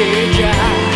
desejar.